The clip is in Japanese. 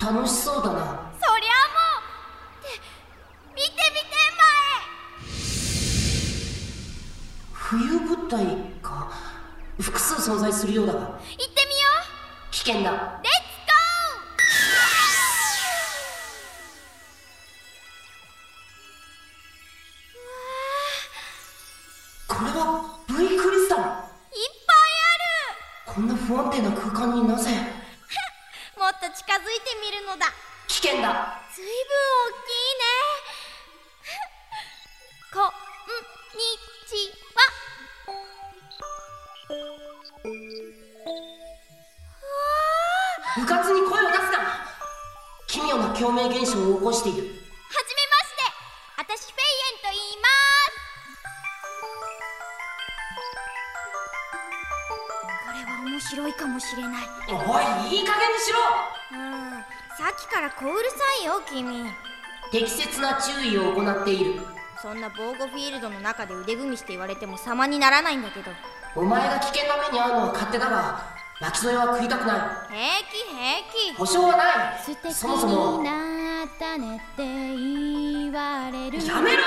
楽しそうだな。そりゃもう。って見て見て浮遊物体か。複数存在するようだが。前行ってみよう。危険だ。レッツゴこれは V クリスタル。ーいっぱいこんな不安定な空間になぜ？と近づいてみるのだ。危険だ。ずいぶん大きいね。こんにちは。部活に声を出すな。奇妙な共鳴現象を起こしている。はじめまして。私れは面白いかもしれない。おいいい加減にしろ。うんさっきからこううるさいよ君。適切な注意を行っている。そんな防護フィールドの中で腕組みして言われても様にならないんだけど。お前が危険な目に遭うのは勝手だが巻き添えは食いたくない。平気平気。保証はない。素敵そもそも。になったねって言われる。やめろ